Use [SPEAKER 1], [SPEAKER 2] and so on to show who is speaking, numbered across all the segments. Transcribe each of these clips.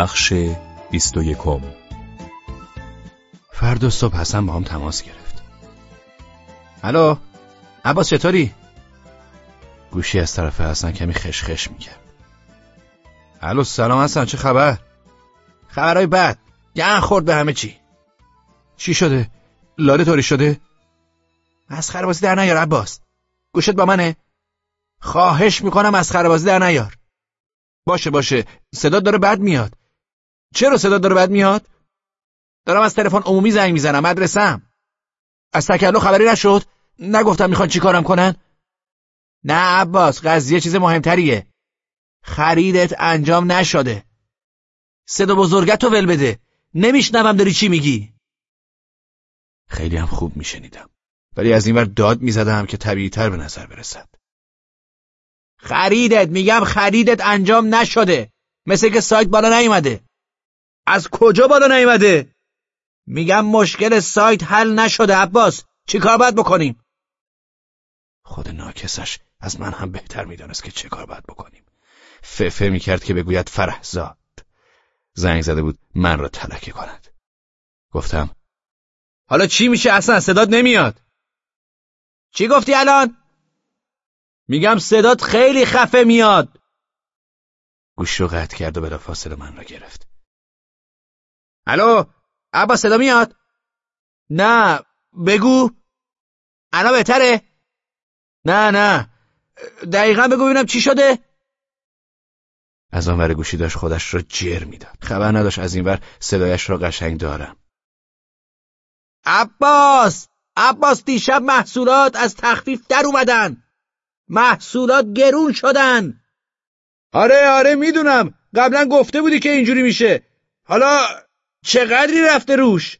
[SPEAKER 1] بخش بیست و یکم فردا صبح حسن با هم تماس گرفت الو عباس چطوری؟ گوشی از طرف حسن کمی خشخش می‌کرد الو سلام حسن چه خبر؟ خبرهای بد گن خورد به همه چی چی شده؟ لاله طوری شده؟ مسخره بازی در نیار عباس گوشت با منه؟ خواهش می‌کنم از بازی در نیار باشه باشه صدا داره بد میاد چرا صدا داره بد میاد؟ دارم از تلفن عمومی زنگ می‌زنم مدرسم. از تکلو خبری نشد؟ نگفتم می‌خوان چیکارم کنن؟ نه عباس قضیه چیز مهمتریه. خریدت انجام نشده. صدا بزرگتو ول بده. نمیشنوم داری چی میگی. خیلی هم خوب میشنیدم. ولی از اینور داد می‌زدم که طبیعی تر به نظر برسد. خریدت میگم خریدت انجام نشده. مثل که سایت بالا نیومده. از کجا بالا نیومده؟ میگم مشکل سایت حل نشده عباس. چی کار باید بکنیم؟ خود ناکسش از من هم بهتر می‌دانست که چه کار باید بکنیم. ففه می‌کرد که بگوید فرهزاد زنگ زده بود من را تلکه کند. گفتم حالا چی میشه اصلا؟ صدات نمیاد. چی گفتی الان؟ میگم صدات خیلی خفه میاد. گوش رو قطع کرد و فاصله من را گرفت. الو ابا صدا میاد؟ نه بگو. انا بهتره؟ نه نه. دقیقا بگو ببینم چی شده. از آن ور گوشی داشت خودش را جر می‌داد. خبر نداشت از این ور صدایش را قشنگ دارم. عباس! عباس دیشب محصولات از تخفیف در اومدن. محصولات گرون شدن. آره آره می‌دونم. قبلا گفته بودی که اینجوری میشه. حالا چقدری رفته روش؟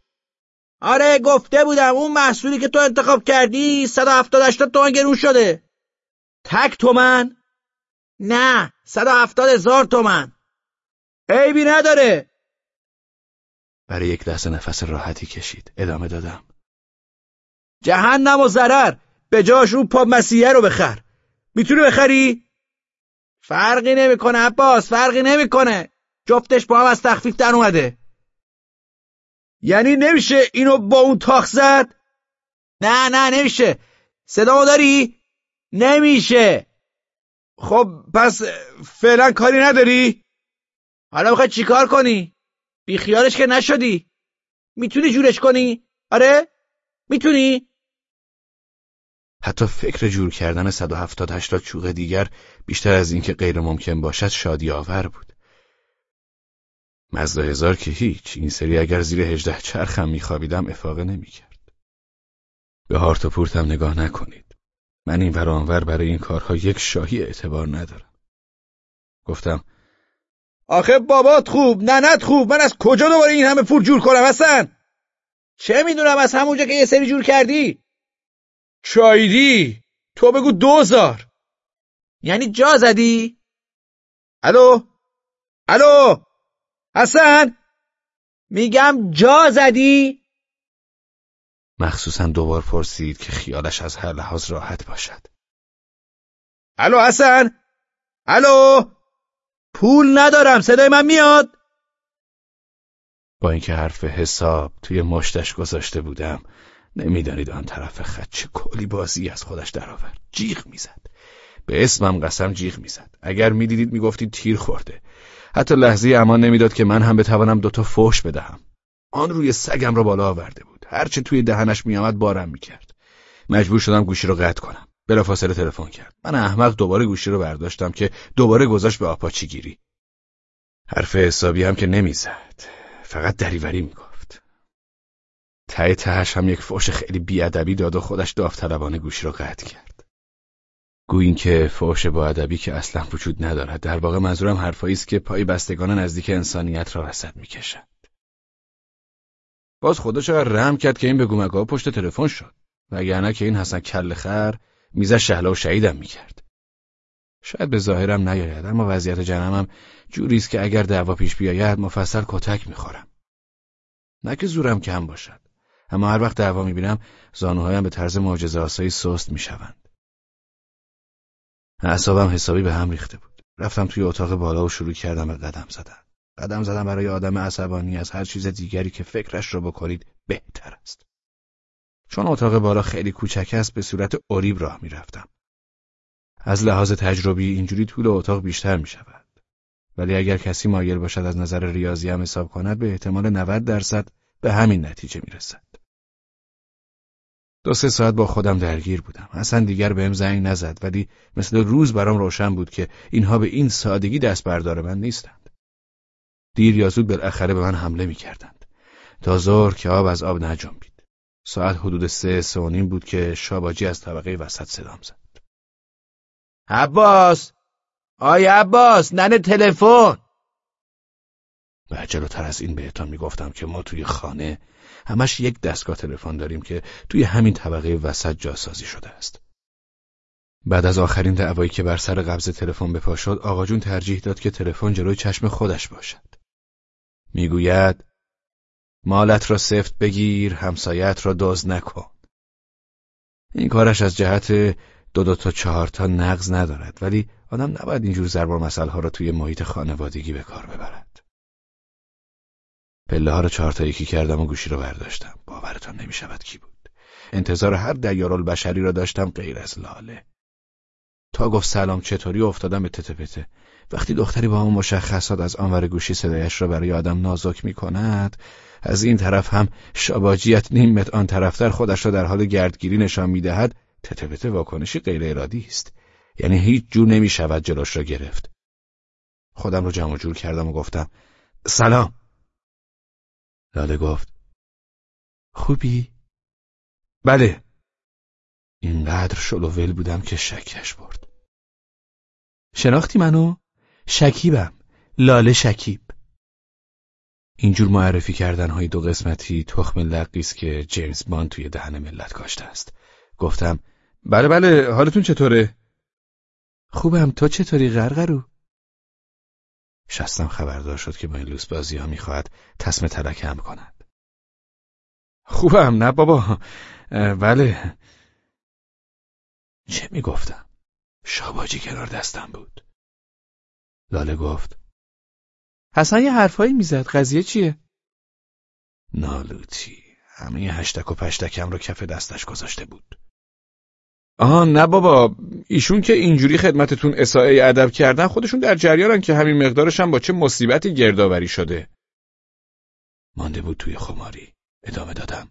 [SPEAKER 1] آره گفته بودم اون محصولی که تو انتخاب کردی 170 80 تومن گرون شده. تک تومن نه 170 هزار تومن عیبی نداره. برای یک لحظه نفس راحتی کشید. ادامه دادم. جهنم و ضرر. به جاش اون پا مسیحه رو بخر. می‌تونی بخری؟ فرقی نمی‌کنه عباس فرقی نمی‌کنه. جفتش با هم از تخفیف در اومده. یعنی نمیشه اینو با اون تاخ زد؟ نه نه نمیشه صدامو داری؟ نمیشه خب پس فعلا کاری نداری؟ حالا می‌خوای چیکار کنی؟ بیخیالش که نشدی؟ می‌تونی جورش کنی؟ آره؟ می‌تونی؟ حتی فکر جور کردن 170 80 چوغ دیگر بیشتر از اینکه غیر ممکن باشد شادی آور بود. مزدا هزار که هیچ. این سری اگر زیر هجده چرخم میخوابیدم افاقه نمی‌کرد. به هارت و پورتم نگاه نکنید. من این ورانور برای این کارها یک شاهی اعتبار ندارم. گفتم آخه بابات خوب ننت خوب من از کجا دوباره این همه پول جور کنم اصلا چه می‌دونم از همونجا که یه سری جور کردی؟ چایدی؟ تو بگو دوزار. یعنی جا زدی؟ الو؟ الو؟ حسن میگم جا زدی؟ مخصوصا دوبار پرسید که خیالش از هر لحاظ راحت باشد. الو حسن الو پول ندارم صدای من میاد؟ با اینکه حرف حساب توی مشتش گذاشته بودم نمی‌دانید آن طرف خط چه کلی بازی از خودش درآورد. جیغ می‌زد. به اسمم قسم جیغ می‌زد. اگر می‌دیدید می‌گفتید تیر خورده. حتی لحظه امان نمی‌داد که من هم بتوانم دوتا فوش بدهم. آن روی سگم را بالا آورده بود. هرچه توی دهنش میآمد بارم می‌کرد. مجبور شدم گوشی رو قطع کنم. بلافاصله تلفن کرد. من احمق دوباره گوشی رو برداشتم که دوباره گذاشت به آپاچی گیری. حرف حسابی هم که نمی‌زد. فقط دریوری می‌گفت. ته تهش هم یک فوش خیلی بیادبی داد و خودش داوطلبانه گوشی رو قطع کرد. گویین که فوش با ادبی که اصلا وجود ندارد در واقع منظورم حرفایی است که پای بستگان نزدیک انسانیت را رسد می‌کشد. باز خدا چقدر رحم کرد که این به گومگاه پشت تلفن شد وگرنه که این حسن کل خر میزه شهلا و شهیدم می‌کرد. شاید به ظاهرم نیاید اما وضعیت جنمم جوری است که اگر دعوا پیش بیاید مفصل کتک می‌خورم. نه که زورم کم باشد اما هر وقت دعوا می‌بینم زانوهایم به طرز معجزه آسایی سست می‌شوند. اعصابم حسابی به هم ریخته بود. رفتم توی اتاق بالا و شروع کردم به قدم زدن. قدم زدن برای آدم عصبانی از هر چیز دیگری که فکرش را بکنید بهتر است. چون اتاق بالا خیلی کوچک است به صورت اوریب راه می‌رفتم. از لحاظ تجربی اینجوری طول اتاق بیشتر می شود. ولی اگر کسی مایل باشد از نظر ریاضی هم حساب کند به احتمال 90 درصد به همین نتیجه می رسد. دو سه ساعت با خودم درگیر بودم. اصلا دیگر بهم زنگ نزد ولی مثل روز برام روشن بود که اینها به این سادگی دست بردار من نیستند. دیر یا زود بالاخره به من حمله می کردند. تا ظهر که آب از آب نجنبید. ساعت حدود سه سه و نیم بود که شاباجی از طبقه وسط صدام زد.
[SPEAKER 2] عباس آی عباس ننه تلفن
[SPEAKER 1] و جلوتر از این بهتان می‌گفتم که ما توی خانه همش یک دستگاه تلفن داریم که توی همین طبقه وسط جاسازی شده است. بعد از آخرین دعوایی که بر سر قبض تلفن به پا شد آقا جون ترجیح داد که تلفن جلوی چشم خودش باشد. می‌گوید مالت را سفت بگیر همسایت را دزد نکن. این کارش از جهت دو دو تا چهار تا نقض ندارد ولی آدم نباید اینجور زربار مسئله ها را توی محیط خانوادگی به کار ببرد. پله ها را چهار تا یکی کردم و گوشی را برداشتم. باورتان نمی شود کی بود. انتظار هر بشری را داشتم غیر از لاله. تا گفت سلام چطوری افتادم به تته پته. وقتی دختری با اون مشخصات از آنور گوشی صدایش را برای آدم نازک می کند از این طرف هم شاباجیت نیم متر آن طرفتر خودش را در حال گردگیری نشان می دهد تتبته واکنشی غیر ارادی است یعنی هیچ جور نمی شود جلوش را گرفت خودم رو جمع جور کردم و گفتم سلام لاله گفت خوبی؟ بله اینقدر شلوول بودم که شکش برد شناختی منو؟ شکیبم لاله شکیب اینجور معرفی کردن های دو قسمتی تخم لقی است که جیمز بان توی دهن ملت کاشته است گفتم بله بله حالتون چطوره؟ خوبم تو چطوری غرغرو؟ شستم خبردار شد که با این لوس بازی ها می‌خواهد تصم تلکم کند. خوبم نه بابا بله چه می‌گفتم؟ شاباجی کنار دستم بود. لاله گفت حسن یه حرفایی می‌زد قضیه چیه؟ نالوتی همه هشتک و پشتکم رو کف دستش گذاشته بود. آها نه بابا ایشون که اینجوری خدمتتون اساءه ادب کردن خودشون در جریانن که همین مقدارش هم با چه مصیبتی گردآوری شده. مانده بود توی خماری. ادامه دادم.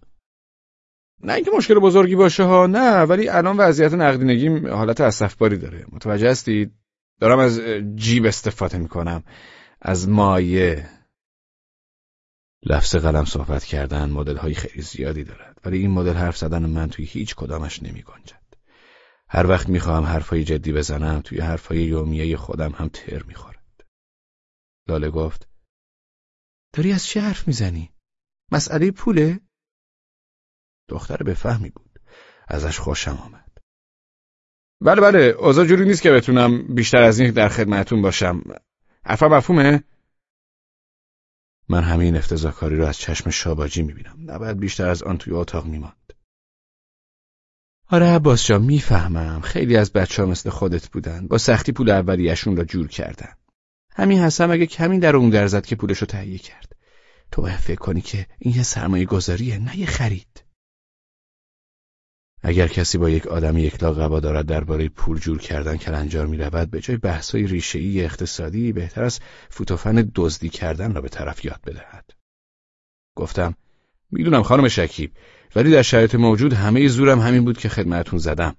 [SPEAKER 1] نه اینکه مشکل بزرگی باشه ها نه ولی الان وضعیت نقدینگیم حالت اسفباری داره. متوجه هستید؟ دارم از جیب استفاده می‌کنم. از مایه. لفظ قلم صحبت کردن مدل های خیلی زیادی دارد ولی این مدل حرف زدن من توی هیچ کدامش نمی هر وقت می‌خواهم حرفای جدی بزنم توی حرفای یومیه خودم هم تر می‌خورد. لاله گفت داری از چه حرف می‌زنی؟ مسئله پوله؟ دختر به فهمی بود. ازش خوشم آمد. بله بله اوضاع جوری نیست که بتونم بیشتر از این در خدمتون باشم. حرفا مفهومه؟ من همین افتضاحکاری رو از چشم شاباجی می‌بینم. نباید بیشتر از آن توی اتاق میماند. آره عباس جان می‌فهمم. خیلی از بچه ها مثل خودت بودن. با سختی پول اولیشون را جور کردن. همین حسن اگه کمی در اون درزد که پولشو تهیه کرد. تو باید فکر کنی که این یه سرمایه گذاریه نه یه خرید. اگر کسی با یک آدم یک قبا دارد درباره پول جور کردن کلنجار می رود به جای بحثای ریشه‌ای اقتصادی بهتر از فوتوفن دزدی کردن را به طرف یاد بدهد. گفتم می‌دونم خانم شکیب ولی در شرایط موجود همه زورم همین بود که خدمتون زدم.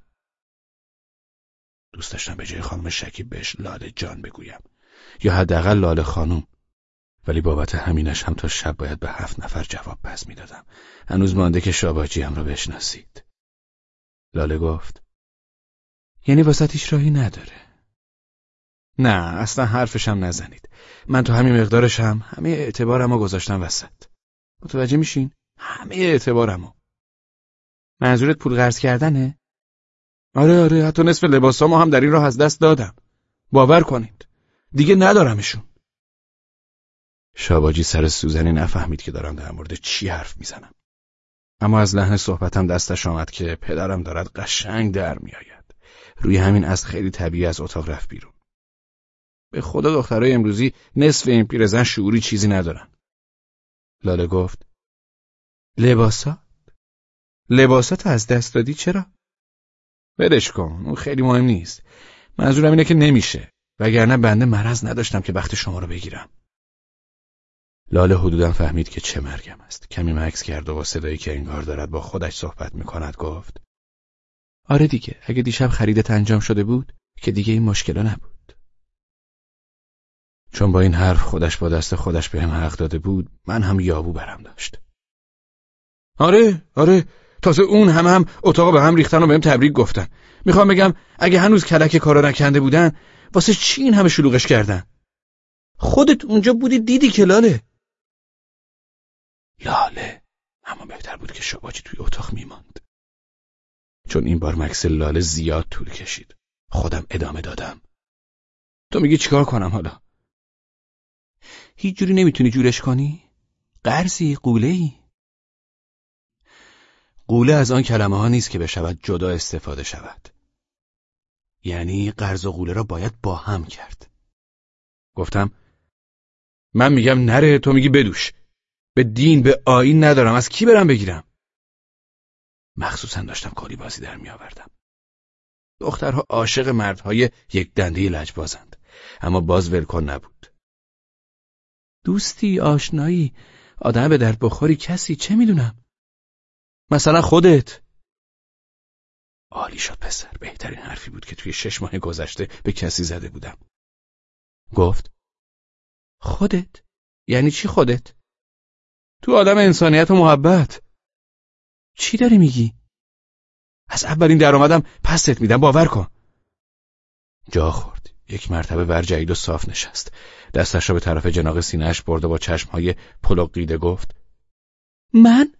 [SPEAKER 1] دوست داشتم به جای خانم شکیب بهش لاله جان بگویم یا حداقل لاله خانم ولی بابت همینش هم تا شب باید به هفت نفر جواب پس می‌دادم. هنوز مانده که شاباجی هم را بشناسید. لاله گفت یعنی واسط راهی نداره. نه اصلا حرفشم نزنید. من تو همین مقدارشم همه اعتبارمو گذاشتم وسط. متوجه میشین؟ همه اعتبارمو. منظورت پول قرض کردنه؟ آره آره حتی نصف لباسامو هم در این راه از دست دادم. باور کنید. دیگه ندارمشون. شاباجی سر سوزنی نفهمید که دارم در مورد چی حرف می‌زنم. اما از لحن صحبتم دستش آمد که پدرم دارد قشنگ در میآید. روی همین از خیلی طبیعی از اتاق رفت بیرون. به خدا دخترای امروزی نصف این پیرزن شعوری چیزی ندارن. لاله گفت لباسات؟ لباسات از دست دادی چرا؟ ولش کن اون خیلی مهم نیست. منظورم اینه که نمیشه وگرنه بنده مرض نداشتم که وقت شما رو بگیرم. لاله حدودا فهمید که چه مرگم است. کمی مکس کرد و با صدایی که انگار دارد با خودش صحبت می‌کند گفت آره دیگه اگه دیشب خریدت انجام شده بود که دیگه این مشکلا نبود. چون با این حرف خودش با دست خودش به هم حق داده بود من هم یابو برم داشت. آره آره تازه اون هم هم اتاق به هم ریختن و بهم تبریک گفتن. می‌خوام بگم اگه هنوز کلک کارا نکنده بودن واسه چی این همه شلوغش کردن؟ خودت اونجا بودی دیدی که لاله لاله اما بهتر بود که شباجی توی اتاق میماند. چون این بار مکس لاله زیاد طول کشید. خودم ادامه دادم. تو میگی چیکار کنم حالا؟ هیچ جوری نمی‌تونی جورش کنی؟ قرضی؟ قوله ای قوله از آن کلمه ها نیست که بشود جدا استفاده شود. یعنی قرض و قوله را باید با هم کرد. گفتم من میگم نره تو میگی بدوش. به دین به آین ندارم. از کی برم بگیرم؟ مخصوصا داشتم کاری بازی در میآوردم دخترها عاشق مردهای یک دنده لجبازند اما باز ولکن نبود. دوستی آشنایی آدم به درد بخوری کسی چه می‌دونم؟ مثلا خودت. عالی شد پسر بهترین حرفی بود که توی شش ماه گذشته به کسی زده بودم. گفت خودت؟ یعنی چی خودت؟ تو آدم انسانیت و محبت. چی داری میگی؟ از اولین درآمدم پست میدم باور کن. جا خورد. یک مرتبه ورجعید و صاف نشست. دستش را به طرف جناق سینهش برد و با چشمهای پلقیده گفت من؟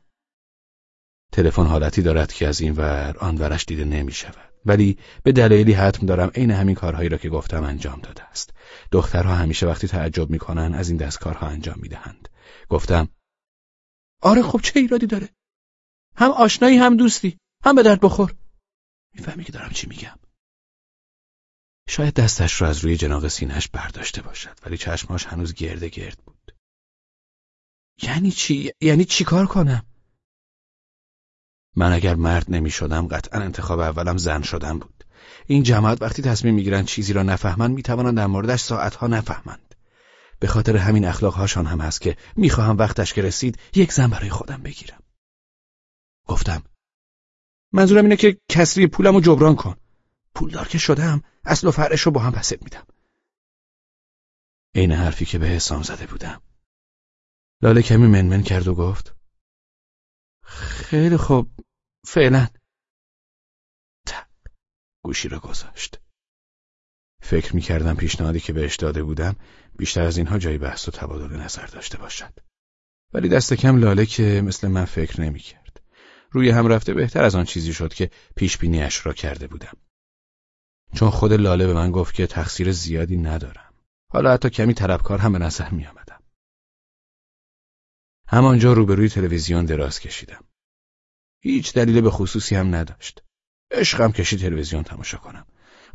[SPEAKER 1] تلفن حالتی دارد که از این ور آن ورش دیده نمی شود. ولی به دلایلی حتم دارم عین همین کارهایی را که گفتم انجام داده است. دخترها همیشه وقتی تعجب می‌کنن از این دستکارها انجام می‌دهند. گفتم آره خب چه ایرادی داره؟ هم آشنایی هم دوستی هم به درد بخور. می‌فهمی که دارم چی میگم. شاید دستش را از روی جناق سینهش برداشته باشد ولی چشماش هنوز گرده گرد بود. یعنی چی؟ یعنی چی کار کنم؟ من اگر مرد نمی شدم قطعا انتخاب اولم زن شدم بود. این جماعت وقتی تصمیم می‌گیرند چیزی را نفهمند می‌توانند در موردش ساعتها نفهمند. به خاطر همین اخلاقهاشان هم هست که می‌خواهم وقتش که رسید یک زن برای خودم بگیرم. گفتم منظورم اینه که کسری پولم رو جبران کن. پولدار که شدم اصل و فرعش رو با هم پسد میدم. عین حرفی که به حسام زده بودم. لاله کمی منمن کرد و گفت خیلی خوب. فعلا. تق گوشی را گذاشت. فکر می کردم پیشنهادی که بهش داده بودم بیشتر از اینها جای بحث و تبادل نظر داشته باشد. ولی دست کم لاله که مثل من فکر نمی کرد روی هم رفته بهتر از آن چیزی شد که پیش بینیش را کرده بودم. چون خود لاله به من گفت که تقصیر زیادی ندارم. حالا حتی کمی طلبکار هم به نظر می آمدم همانجا روبروی تلویزیون دراز کشیدم هیچ دلیل به خصوصی هم نداشت. عشقم کشی تلویزیون تماشا کنم.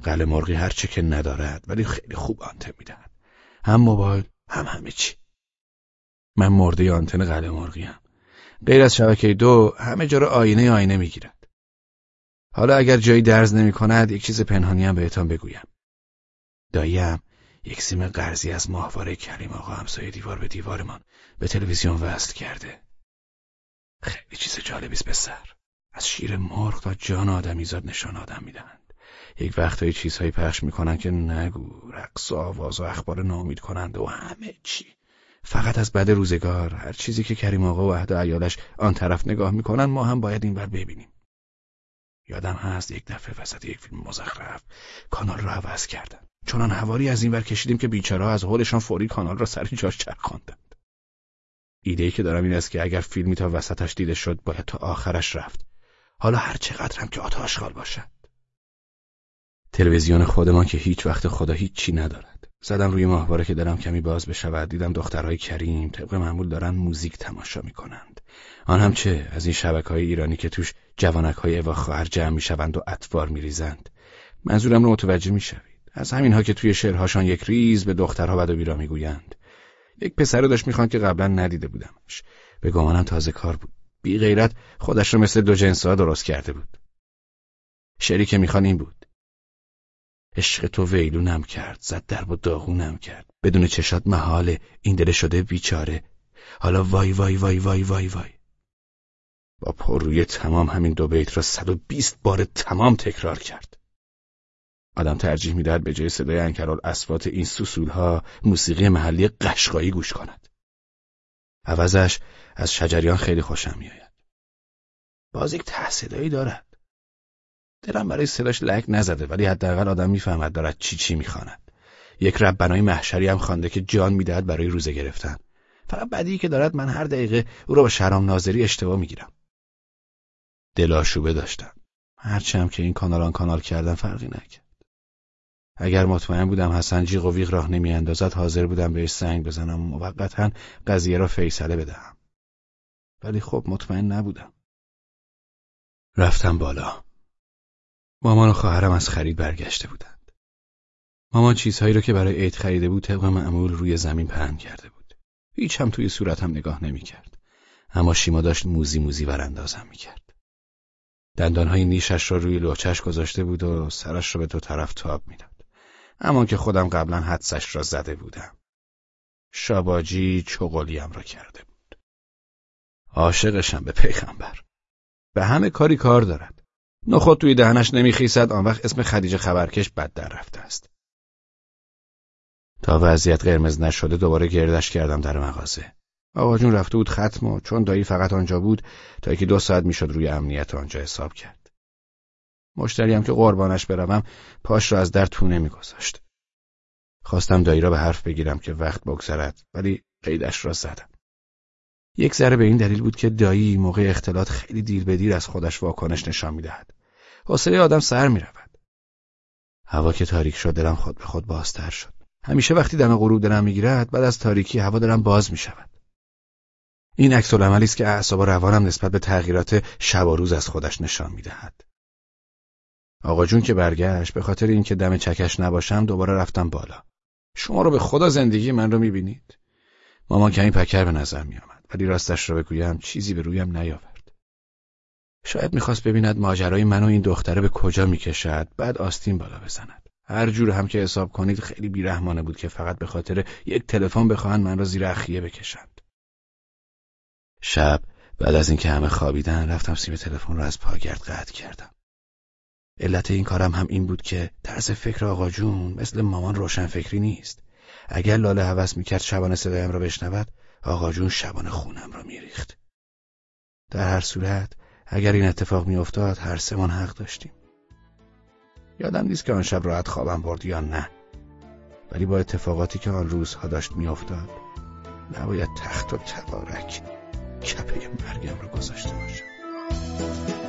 [SPEAKER 1] قل مرغی هر چه که ندارد ولی خیلی خوب آنتن می‌دهد. هم موبایل هم همه چی. من مرده آنتن قل مرغی هم. غیر از شبکه دو همه جا رو آینه آینه می‌گیرد. حالا اگر جایی درز نمی کند یک چیز پنهانی هم بهتان بگویم. داییم یک سیم قرضی از ماهواره کریم آقا همسایه دیوار به دیوارمان به تلویزیون وصل کرده. خیلی چیز جالبی به سر از شیر مرغ تا جان آدمیزاد نشان آدم می‌دهند. یک وقتایی چیزهایی پخش می‌کنن که نگو رقص و آواز و اخبار نامید کنند و همه چی. فقط از بد روزگار هر چیزی که کریم آقا و عهد ایالش آن طرف نگاه می‌کنن ما هم باید این ببینیم. یادم هست یک دفعه وسط یک فیلم مزخرف کانال را عوض کردن. چنان هواری از این ور کشیدیم که بیچاره از حولشان فوری کانال را سر جاش چرخاندند ایده که دارم این است که اگر فیلمی تا وسطش دیده شد باید تا آخرش رفت. حالا هر چقدر هم که آتاشخال باشد. تلویزیون خودمان که هیچ وقت خدا هیچ چی ندارد. زدم روی ماهواره که دارم کمی باز بشود. دیدم دخترهای کریم طبق معمول دارن موزیک تماشا می‌کنند. آن هم چه؟ از این شبکه های ایرانی که توش جوانک های اوا خواهر جمع می‌شوند و اطوار میریزند. منظورم رو متوجه می‌شوید. از همینها که توی شعرهاشان یک ریز به دخترها بد و بیرا می‌گویند. یک پسر داشت می‌خوان که قبلا ندیده بودمش. به گمانم تازه کار بود. بی غیرت خودش رو مثل دو جنسها درست کرده بود. شعری که می‌خوان این بود. عشق تو ویلونم کرد زد در و داغونم کرد. بدون چشات محاله این دل شده بیچاره. حالا وای وای وای وای وای وای. با پرروی تمام همین دو بیت را صد و بیست بار تمام تکرار کرد. آدم ترجیح می‌دهد به جای صدای انکرال اسوات این سوسولها موسیقی محلی قشقایی گوش کند. عوضش از شجریان خیلی خوشم میآید. باز یک ته دارد. دلم برای صداش لک نزده ولی حداقل آدم می‌فهمد دارد چی چی می‌خواند. یک ربنای محشری هم خوانده که جان می‌دهد برای روزه گرفتن. فقط بدی که دارد من هر دقیقه او را با شرام ناظری اشتباه می‌گیرم. دلاشوبه داشتم. هرچم که این کانالان کانال کردن فرقی نکرد. اگر مطمئن بودم حسن جیغ و ویغ راه نمیاندازد حاضر بودم بهش سنگ بزنم و موقتا قضیه را فیصله بدهم ولی خب مطمئن نبودم رفتم بالا مامان و خواهرم از خرید برگشته بودند. مامان چیزهایی رو که برای عید خریده بود طبق معمول روی زمین پهن کرده بود. هیچ هم توی صورتم نگاه نمی‌کرد. اما شیما داشت موزی موزی وراندازم می‌کرد. دندانهای نیشش را روی لوچش گذاشته بود و سرش را به دو طرف تاب می‌داد. اما که خودم قبلا حدسش را زده بودم. شاباجی چغلیم را کرده بود. عاشقشم به پیغمبر. به همه کاری کار دارد. نخود توی دهنش نمیخیسد آن وقت اسم خدیجه خبرکش بد در رفته است. تا وضعیت قرمز نشده دوباره گردش کردم در مغازه. آقا جون رفته بود ختم و چون دایی فقط آنجا بود تا یکی دو ساعت می‌شد روی امنیت آنجا حساب کرد. مشتریم که قربانش بروم پاش را از در تو نمیگذاشت. خواستم دایی را به حرف بگیرم که وقت بگذرد ولی قیدش را زدم. یک ذره به این دلیل بود که دایی موقع اختلاط خیلی دیر به دیر از خودش واکنش نشان می‌دهد. حوصله آدم سر می رود. هوا که تاریک شد دلم خود به خود بازتر شد. همیشه وقتی دم غروب دلم می‌گیرد بعد از تاریکی هوا دلم باز می شود. این عکس العملی است که اعصاب روانم نسبت به تغییرات شب و روز از خودش نشان می‌دهد. آقا جون که برگشت به خاطر اینکه دم چکش نباشم دوباره رفتم بالا. شما رو به خدا زندگی من رو می‌بینید. مامان کمی پکر به نظر میآمد ولی راستش را بگویم چیزی به رویم نیاورد. شاید می‌خواست ببیند ماجرای من و این دختره به کجا می‌کشد بعد آستین بالا بزند. هر جور هم که حساب کنید خیلی بیرحمانه بود که فقط به خاطر یک تلفن بخواهند من را زیر اخیه بکشند. شب بعد از اینکه همه خوابیدن رفتم سیم تلفن را از پاگرد قطع کردم. علت این کارم هم این بود که طرز فکر آقا جون مثل مامان روشن فکری نیست. اگر لاله هوس می‌کرد شبانه صدایم را بشنود آقا جون شبانه خونم را میریخت. در هر صورت اگر این اتفاق میافتاد هر سمان حق داشتیم. یادم نیست که آن شب راحت خوابم برد یا نه ولی با اتفاقاتی که آن روزها داشت میافتاد نباید تخت و تبارک کپه مرگم را گذاشته باشم